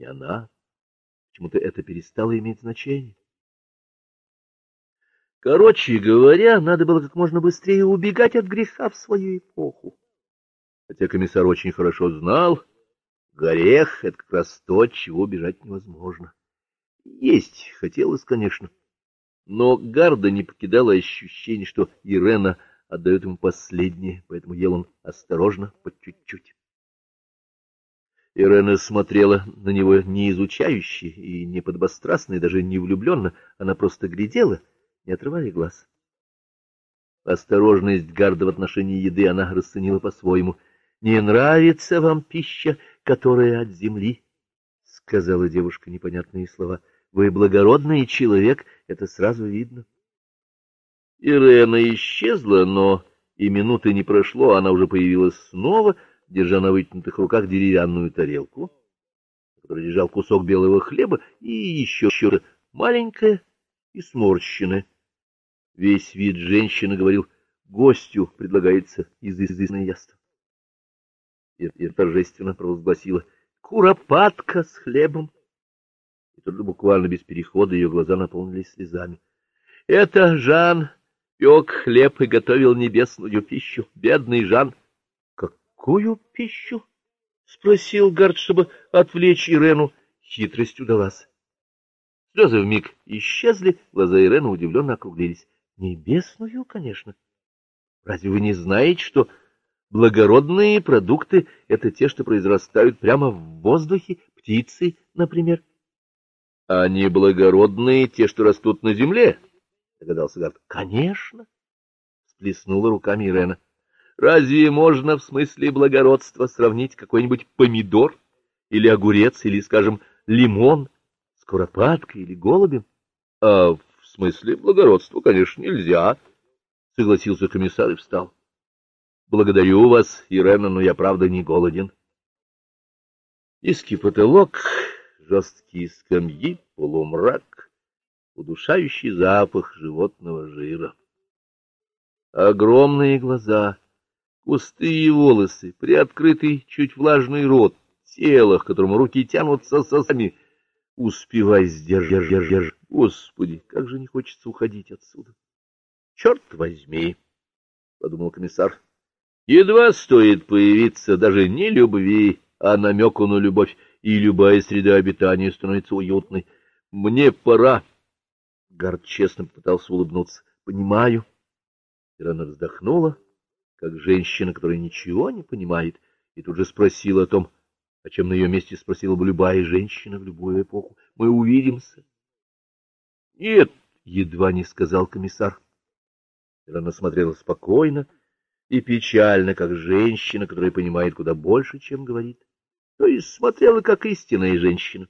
не она. Почему-то это перестало иметь значение. Короче говоря, надо было как можно быстрее убегать от греха в свою эпоху. Хотя комиссар очень хорошо знал, грех — это как раз то, чего убежать невозможно. Есть хотелось, конечно, но Гарда не покидало ощущение, что Ирена отдает ему последнее, поэтому ел он осторожно, по чуть-чуть. Ирена смотрела на него не изучающе и не подбострастно, и даже не влюбленно, она просто глядела, не отрывая глаз. Осторожность Гарда в отношении еды она расценила по-своему. — Не нравится вам пища, которая от земли? — сказала девушка непонятные слова. — Вы благородный человек, это сразу видно. Ирена исчезла, но и минуты не прошло, она уже появилась снова — держа на вытянутых руках деревянную тарелку, в которой лежал кусок белого хлеба и еще что-то маленькое и сморщенное. Весь вид женщины говорил, гостю предлагается изысканное яство. И, и торжественно провозгласила «Куропатка с хлебом!» И тут буквально без перехода ее глаза наполнились слезами. «Это Жан пек хлеб и готовил небесную пищу. Бедный Жан!» Какую пищу? — спросил Гард, чтобы отвлечь Ирену. Хитрость удалась. Слезы вмиг исчезли, глаза Ирены удивленно округлились. — Небесную, конечно. Разве вы не знаете, что благородные продукты — это те, что произрастают прямо в воздухе, птицы, например? — А неблагородные — те, что растут на земле? — догадался Гард. — Конечно! — сплеснула руками Ирена. — Разве можно в смысле благородства сравнить какой-нибудь помидор или огурец, или, скажем, лимон с куропаткой или голубем? — А в смысле благородства, конечно, нельзя, — согласился комиссар и встал. — Благодарю вас, Ирена, но я, правда, не голоден. Низкий потолок, жесткие скамьи, полумрак, удушающий запах животного жира. Огромные глаза — Густые волосы, приоткрытый, чуть влажный рот, тело, к которому руки тянутся сосами. Успевай сдержать. Господи, как же не хочется уходить отсюда. Черт возьми, — подумал комиссар. Едва стоит появиться даже не любви, а намеку на любовь, и любая среда обитания становится уютной. Мне пора. Гард честно попытался улыбнуться. Понимаю. Ирана вздохнула как женщина, которая ничего не понимает, и тут же спросила о том, о чем на ее месте спросила бы любая женщина в любую эпоху. Мы увидимся. Нет, едва не сказал комиссар. Она смотрела спокойно и печально, как женщина, которая понимает куда больше, чем говорит. То есть смотрела, как истинная женщина.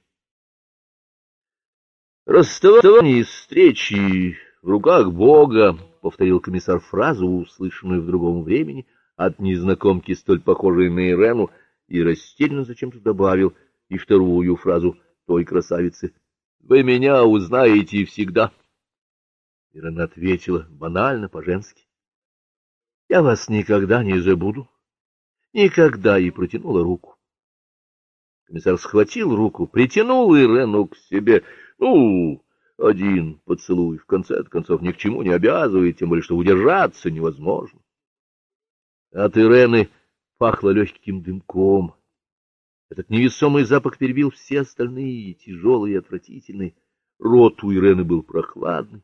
Расставание и встречи в руках Бога, — повторил комиссар фразу, услышанную в другом времени, от незнакомки, столь похожей на Ирену, и растерянно зачем-то добавил и вторую фразу той красавицы. — Вы меня узнаете всегда. Ирена ответила банально, по-женски. — Я вас никогда не забуду. Никогда, и протянула руку. Комиссар схватил руку, притянул Ирену к себе. Ну, один поцелуй, в конце концов, ни к чему не обязывает, тем более, что удержаться невозможно. От Ирены пахло легким дымком. Этот невесомый запах перебил все остальные, тяжелые и отвратительные. Рот у Ирены был прохладный.